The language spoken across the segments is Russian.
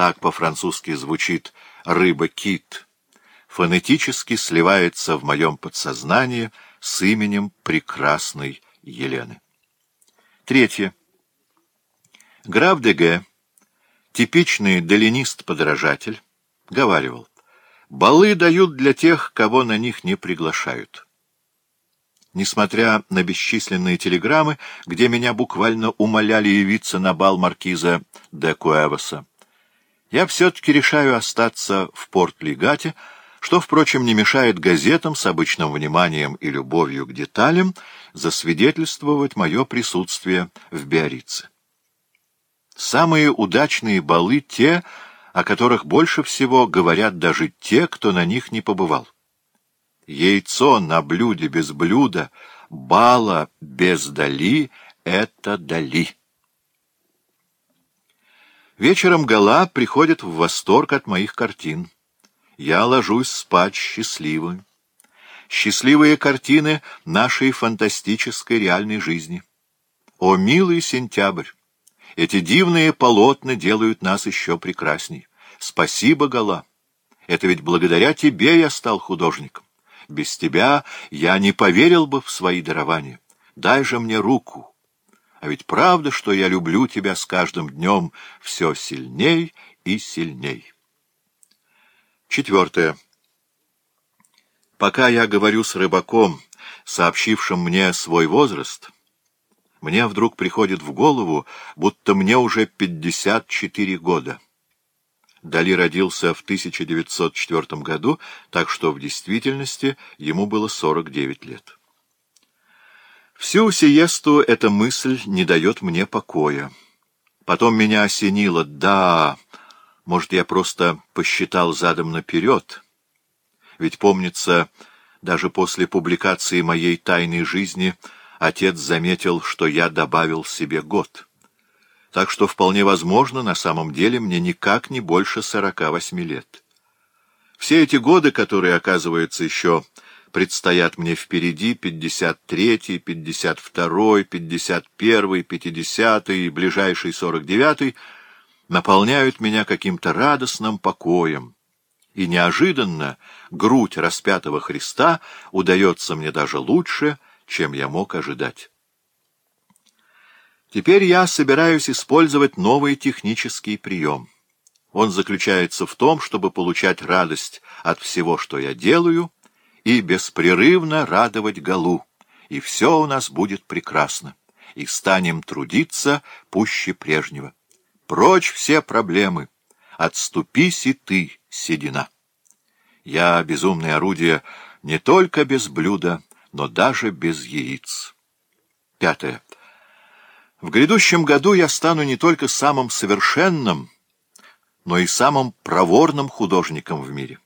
так по-французски звучит «рыба-кит», фонетически сливается в моем подсознании с именем прекрасной Елены. Третье. Граф де Г., типичный долинист-подражатель, говаривал, «Балы дают для тех, кого на них не приглашают». Несмотря на бесчисленные телеграммы, где меня буквально умоляли явиться на бал маркиза де Куэваса, я все-таки решаю остаться в Порт-Легате, что, впрочем, не мешает газетам с обычным вниманием и любовью к деталям засвидетельствовать мое присутствие в Биорице. Самые удачные балы — те, о которых больше всего говорят даже те, кто на них не побывал. Яйцо на блюде без блюда, бала без дали — это дали. Вечером Гала приходит в восторг от моих картин. Я ложусь спать счастливым. Счастливые картины нашей фантастической реальной жизни. О, милый сентябрь! Эти дивные полотна делают нас еще прекрасней. Спасибо, Гала. Это ведь благодаря тебе я стал художником. Без тебя я не поверил бы в свои дарования. Дай же мне руку. А ведь правда, что я люблю тебя с каждым днем все сильней и сильней. Четвертое. Пока я говорю с рыбаком, сообщившим мне свой возраст, мне вдруг приходит в голову, будто мне уже 54 года. Дали родился в 1904 году, так что в действительности ему было 49 лет. Всю сиесту эта мысль не дает мне покоя. Потом меня осенило. Да, может, я просто посчитал задом наперед. Ведь, помнится, даже после публикации моей «Тайной жизни» отец заметил, что я добавил себе год. Так что вполне возможно, на самом деле мне никак не больше сорока восьми лет. Все эти годы, которые, оказывается, еще предстоят мне впереди 53-й, 52-й, 51-й, 50-й и ближайший 49-й, наполняют меня каким-то радостным покоем. И неожиданно грудь распятого Христа удается мне даже лучше, чем я мог ожидать. Теперь я собираюсь использовать новый технический прием. Он заключается в том, чтобы получать радость от всего, что я делаю, и беспрерывно радовать Галу, и все у нас будет прекрасно, и станем трудиться пуще прежнего. Прочь все проблемы, отступись и ты, седина. Я безумное орудие не только без блюда, но даже без яиц. Пятое. В грядущем году я стану не только самым совершенным, но и самым проворным художником в мире.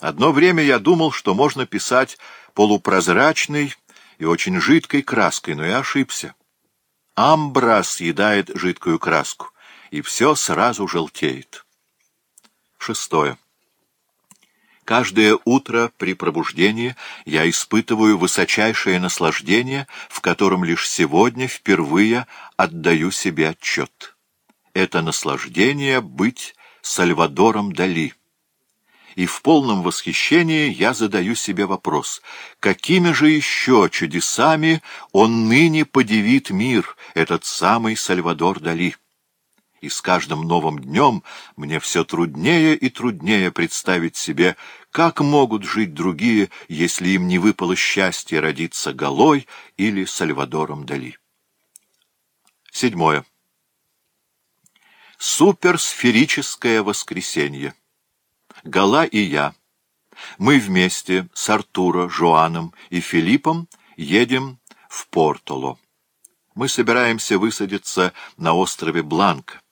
Одно время я думал, что можно писать полупрозрачной и очень жидкой краской, но я ошибся. Амбра съедает жидкую краску, и все сразу желтеет. Шестое. Каждое утро при пробуждении я испытываю высочайшее наслаждение, в котором лишь сегодня впервые отдаю себе отчет. Это наслаждение быть Сальвадором Дали и в полном восхищении я задаю себе вопрос, какими же еще чудесами он ныне подивит мир, этот самый Сальвадор Дали. И с каждым новым днем мне все труднее и труднее представить себе, как могут жить другие, если им не выпало счастье родиться Галой или Сальвадором Дали. Седьмое. Суперсферическое воскресенье. Гала и я. Мы вместе с Артуро, Жуаном и Филиппом едем в Портоло. Мы собираемся высадиться на острове Бланка.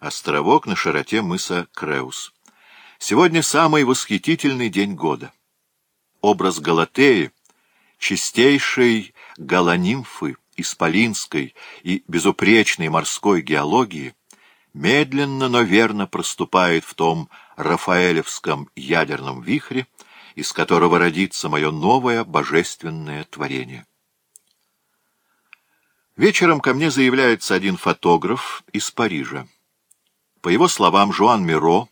Островок на широте мыса Креус. Сегодня самый восхитительный день года. Образ Галатеи, чистейшей галанимфы, исполинской и безупречной морской геологии, медленно, но верно проступает в том рафаэлевском ядерном вихре, из которого родится мое новое божественное творение. Вечером ко мне заявляется один фотограф из Парижа. По его словам, Жуан Миро